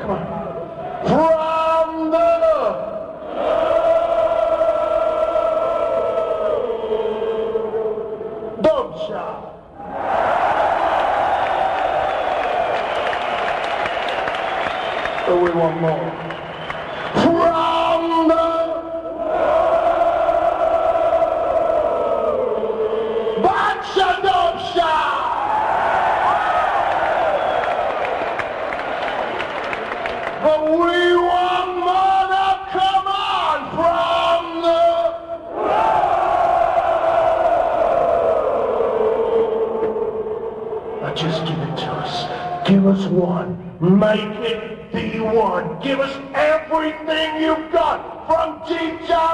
from the Lord. Do. But we want more. us one. Make it be one. Give us everything you've got from G.J.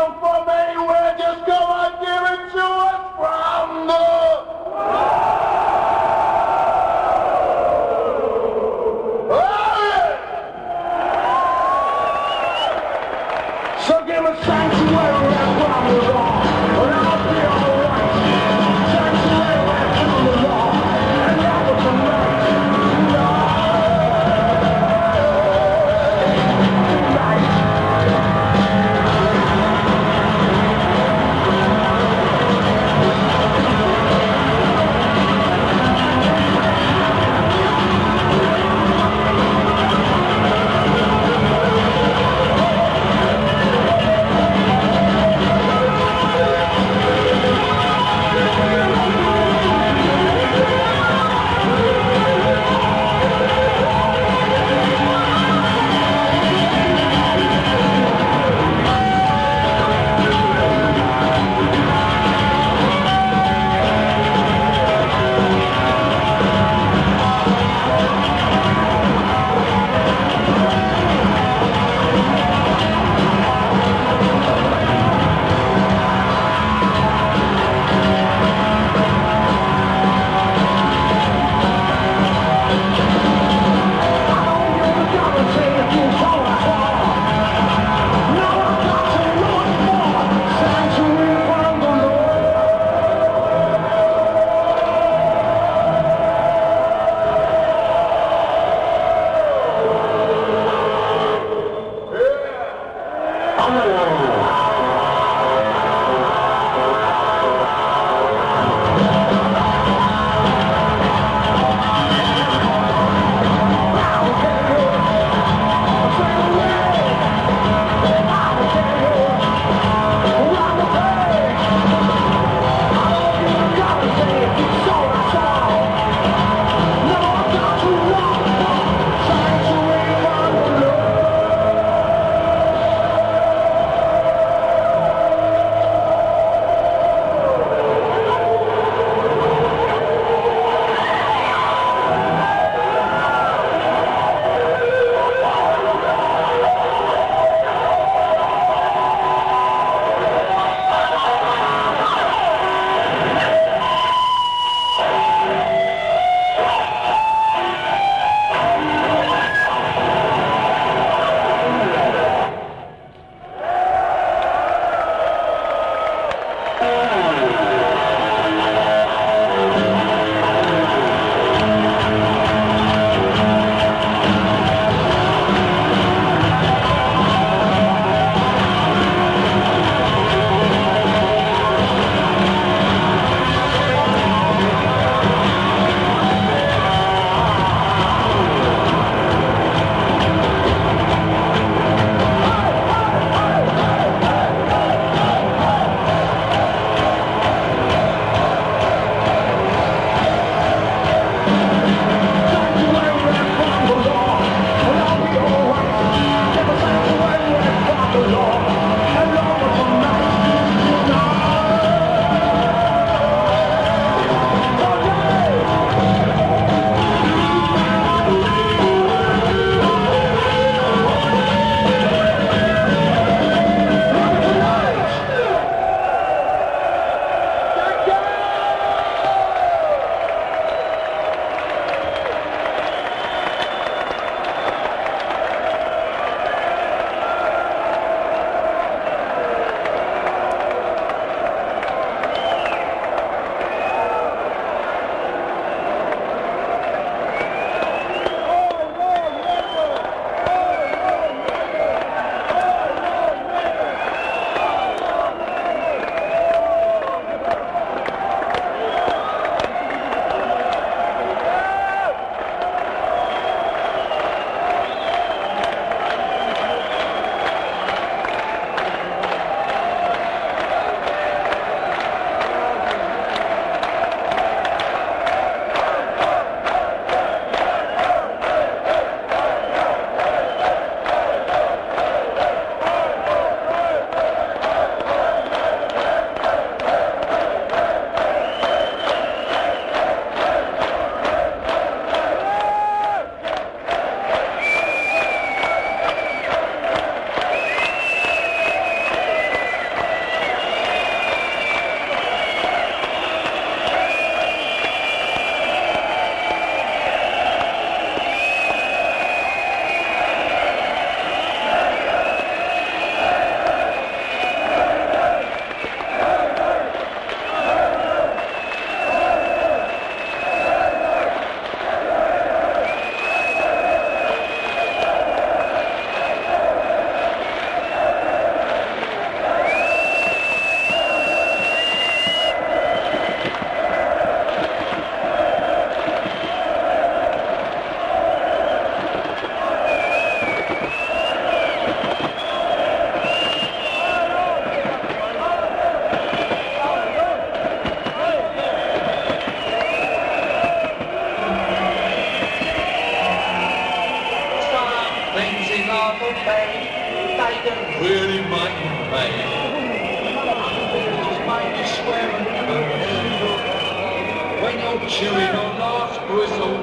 chewing on last gristle,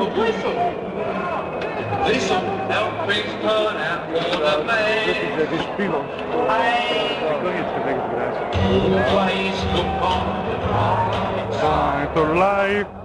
a whistle. This'll help things turn out for the man. Always look on the bright side. to life.